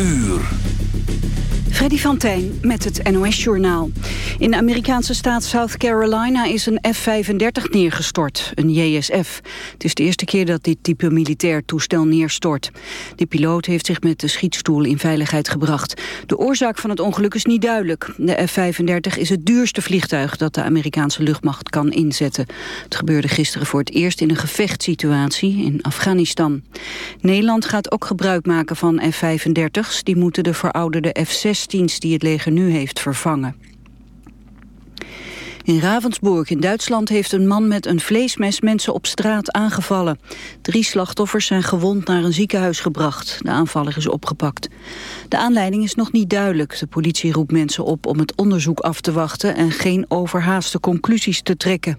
uur. Freddy van Tijn met het NOS-journaal. In de Amerikaanse staat South Carolina is een F-35 neergestort, een JSF. Het is de eerste keer dat dit type militair toestel neerstort. De piloot heeft zich met de schietstoel in veiligheid gebracht. De oorzaak van het ongeluk is niet duidelijk. De F-35 is het duurste vliegtuig dat de Amerikaanse luchtmacht kan inzetten. Het gebeurde gisteren voor het eerst in een gevechtssituatie in Afghanistan. Nederland gaat ook gebruik maken van F-35's. Die moeten de verouderde F-16 die het leger nu heeft vervangen. In Ravensburg in Duitsland heeft een man met een vleesmes mensen op straat aangevallen. Drie slachtoffers zijn gewond naar een ziekenhuis gebracht. De aanvaller is opgepakt. De aanleiding is nog niet duidelijk. De politie roept mensen op om het onderzoek af te wachten... en geen overhaaste conclusies te trekken.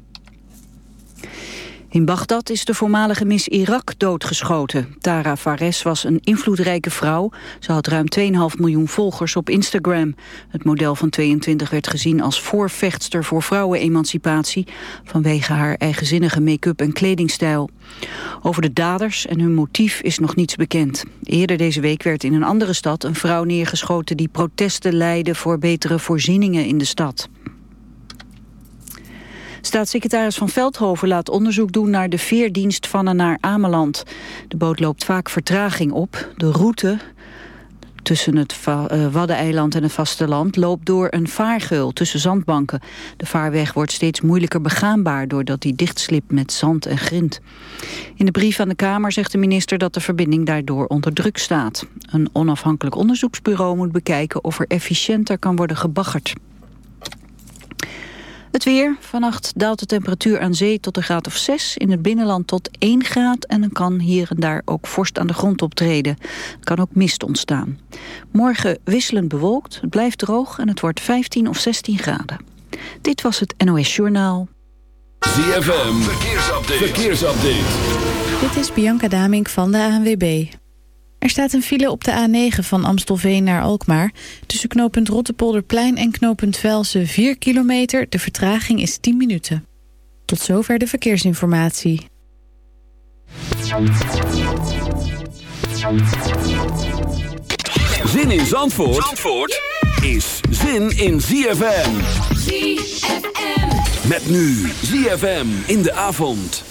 In Bagdad is de voormalige Miss Irak doodgeschoten. Tara Fares was een invloedrijke vrouw. Ze had ruim 2,5 miljoen volgers op Instagram. Het model van 22 werd gezien als voorvechtster voor vrouwenemancipatie... vanwege haar eigenzinnige make-up en kledingstijl. Over de daders en hun motief is nog niets bekend. Eerder deze week werd in een andere stad een vrouw neergeschoten... die protesten leidde voor betere voorzieningen in de stad. Staatssecretaris Van Veldhoven laat onderzoek doen naar de veerdienst van en naar Ameland. De boot loopt vaak vertraging op. De route tussen het uh, Waddeneiland en het vasteland loopt door een vaargeul tussen zandbanken. De vaarweg wordt steeds moeilijker begaanbaar doordat die dichtslipt met zand en grind. In de brief aan de Kamer zegt de minister dat de verbinding daardoor onder druk staat. Een onafhankelijk onderzoeksbureau moet bekijken of er efficiënter kan worden gebaggerd. Het weer. Vannacht daalt de temperatuur aan zee tot een graad of 6. In het binnenland tot 1 graad. En dan kan hier en daar ook vorst aan de grond optreden. Er kan ook mist ontstaan. Morgen wisselend bewolkt. Het blijft droog en het wordt 15 of 16 graden. Dit was het NOS Journaal. ZFM. Verkeersupdate. Verkeersupdate. Dit is Bianca Damink van de ANWB. Er staat een file op de A9 van Amstelveen naar Alkmaar. Tussen knooppunt Rottepolderplein en knooppunt Velsen 4 kilometer. De vertraging is 10 minuten. Tot zover de verkeersinformatie. Zin in Zandvoort, Zandvoort is zin in ZFM. ZFM. Met nu ZFM in de avond.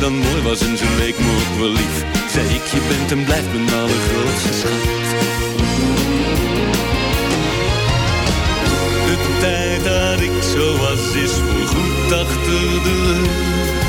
dan mooi was en ze leek me ook wel lief zei ik, je bent en blijft mijn allergrootste schat. De tijd dat ik zo was is voorgoed achter de rug.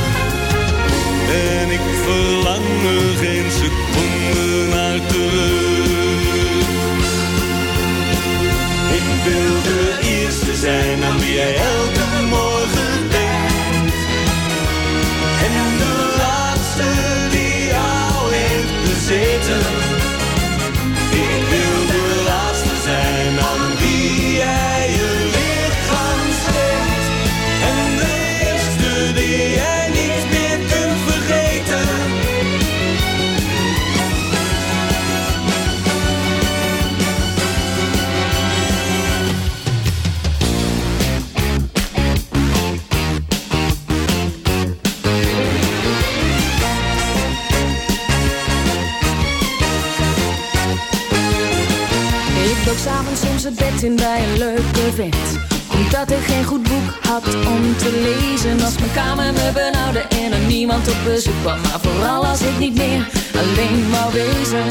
Op bezoek kwam Maar vooral als ik niet meer alleen wou wezen.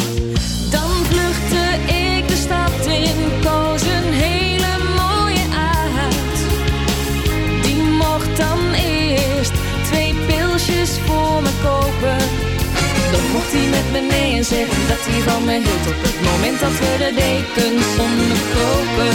Dan vluchtte ik de stad in, koos een hele mooie uit Die mocht dan eerst twee pilsjes voor me kopen. En zeggen dat hij van me hield Op het moment dat we de dekens onderkopen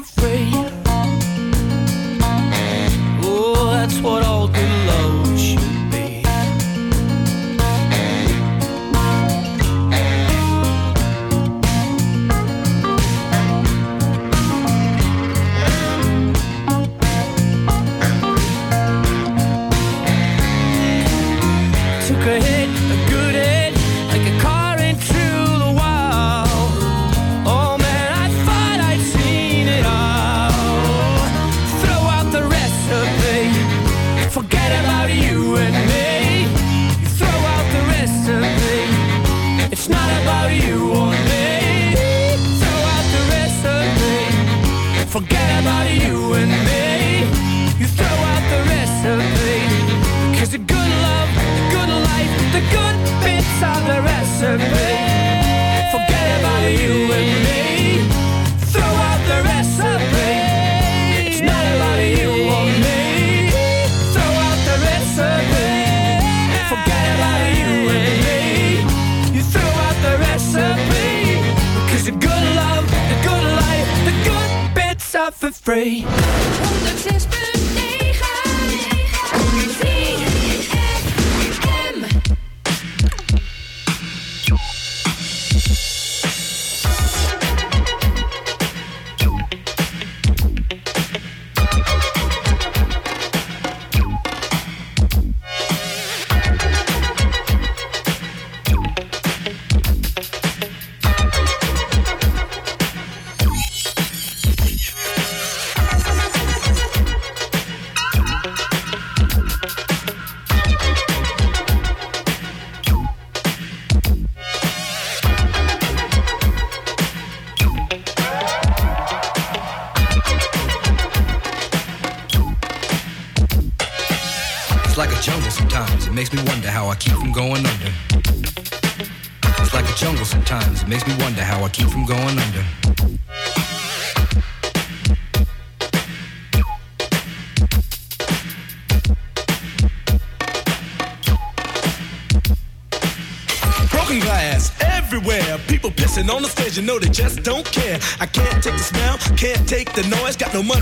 For free. Free.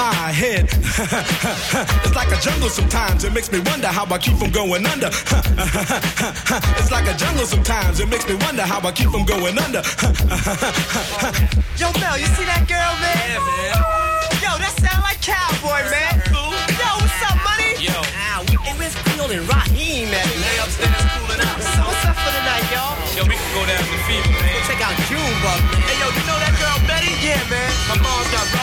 my head. it's like a jungle sometimes. It makes me wonder how I keep from going under. it's like a jungle sometimes. It makes me wonder how I keep from going under. Yo, Mel, you see that girl, man? Yeah, man. Yo, that sound like cowboy, man. Cool. Yo, what's up, money? Yo. Ah, we, hey, where's Creole and Raheem at? Lay upstairs cooling out. So what's up for the night, y'all? Yo, we can go down to the fever, man. Check out Junebug, man. Hey, yo, you know that girl Betty? Yeah, man. My mom's got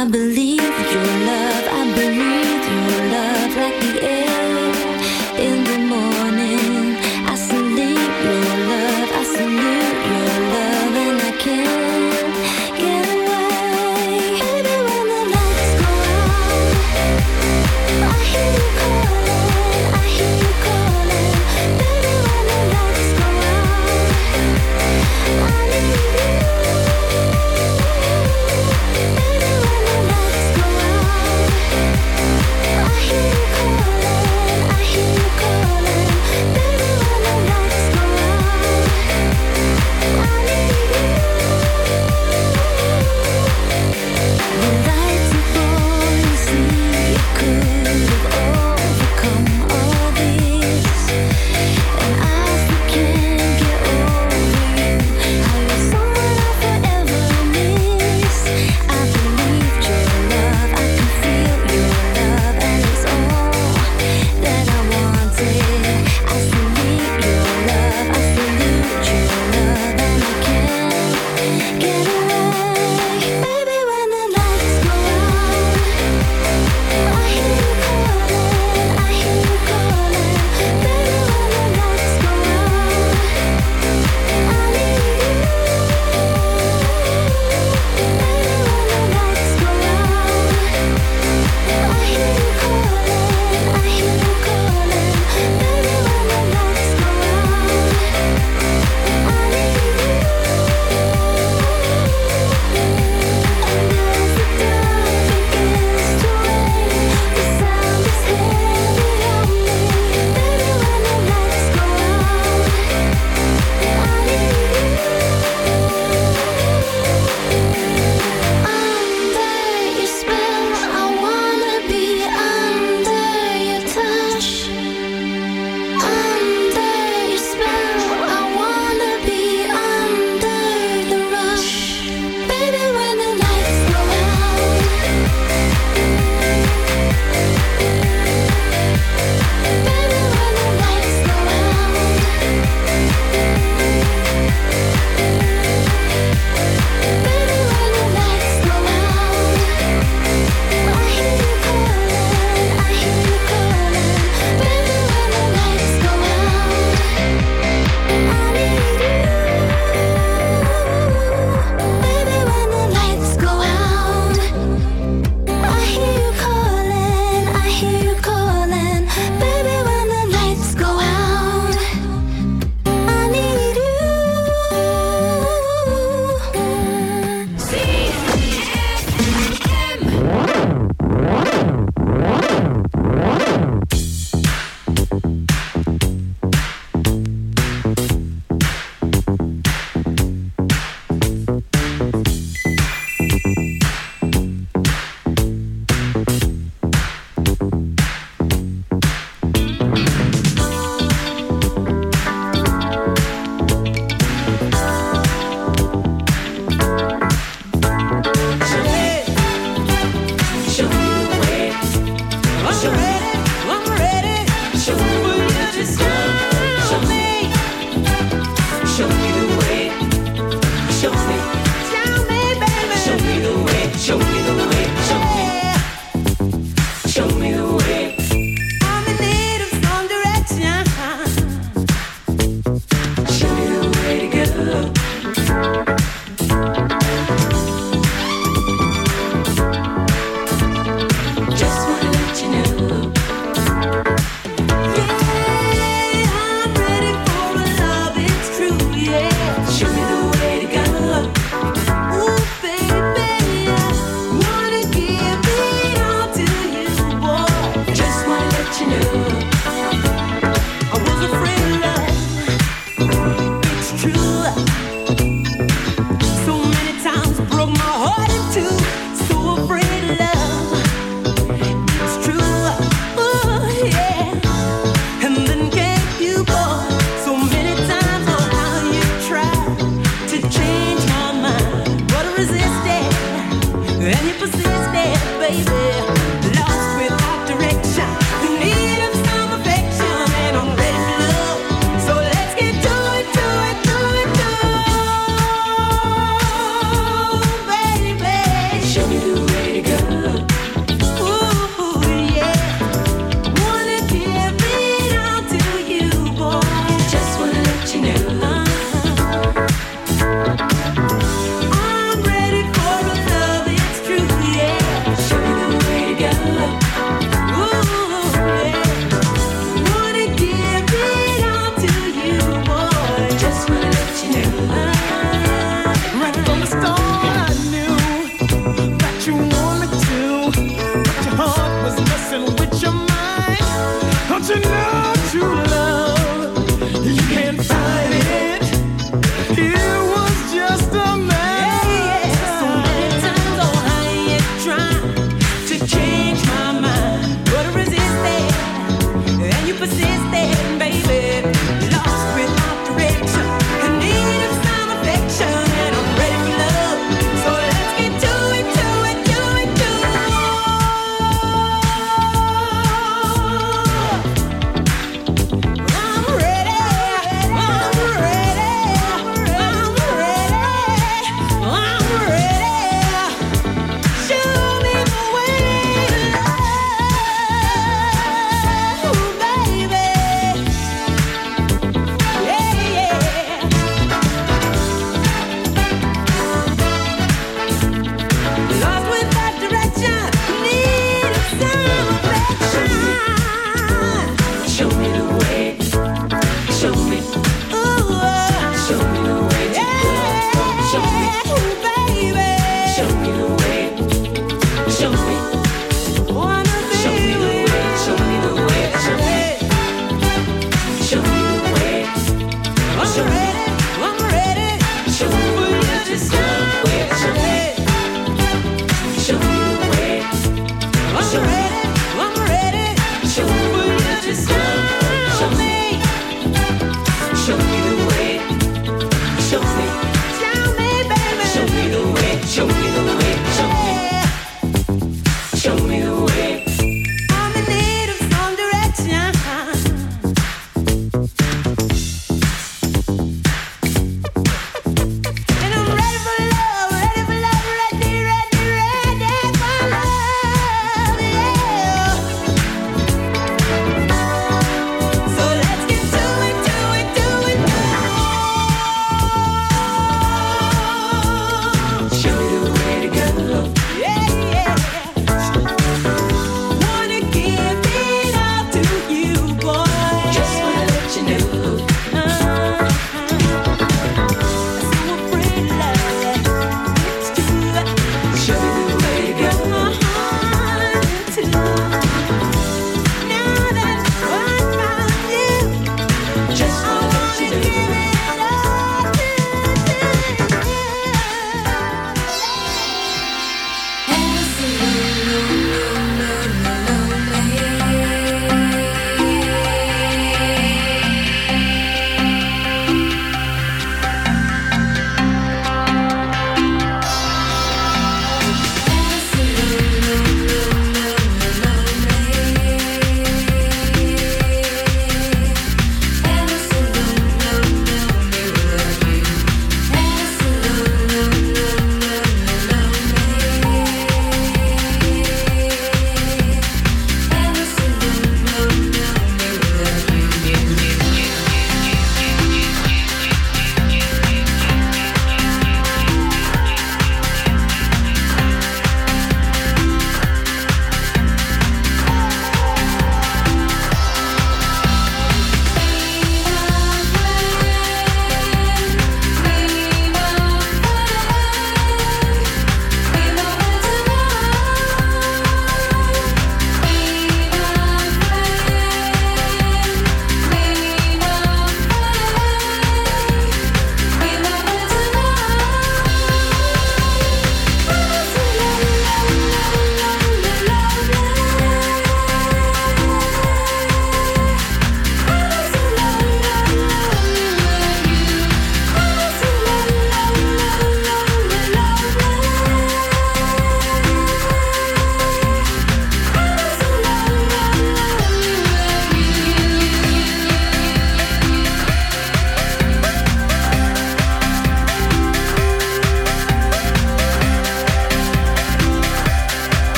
I believe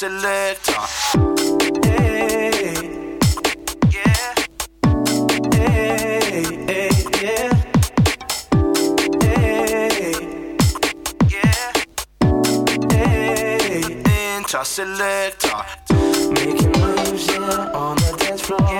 selector. Hey, yeah. Hey, hey, yeah. Hey, yeah. Hey, enter selector. Making moves, yeah, on the dance floor. Gotta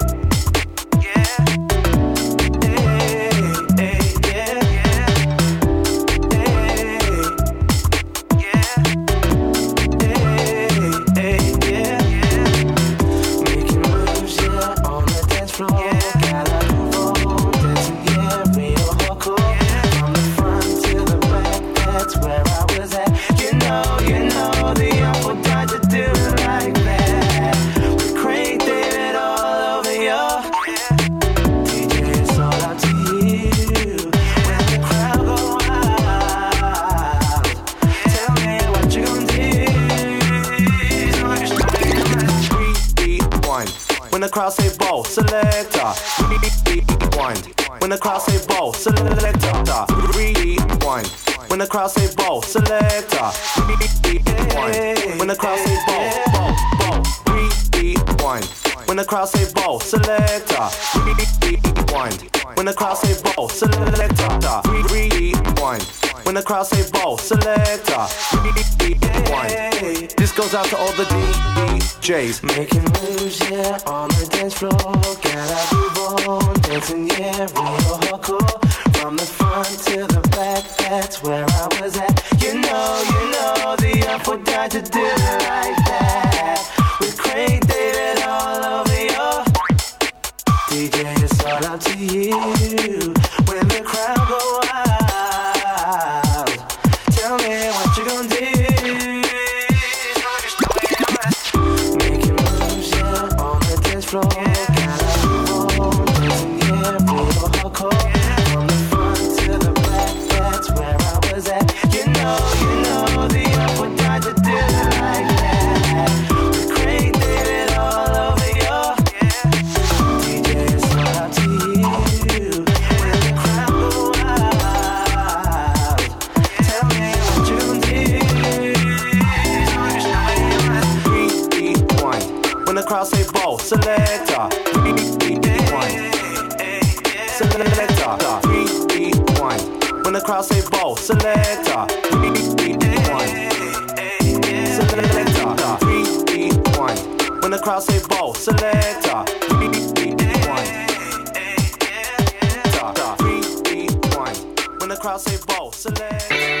Crowd say ball, selector. When the crowd say ball, ball, ball. Rewind. When the crowd say ball, selector. Rewind. When the crowd say ball, selector. Rewind. When the crowd say ball, selector. Rewind. This goes out to all the DJs. Making moves, yeah, on the dance floor. Gotta move on, dancing, yeah, real hardcore. From the front to the back, that's where I was at. You know, you know, the apple died to do it like that. With Craig David all over your DJ, it's all up to you. When the crowd go wild, say ball, selector. Rewind. Selector. When the crowd say ball, selector. Rewind. Rewind. When the crowd say ball.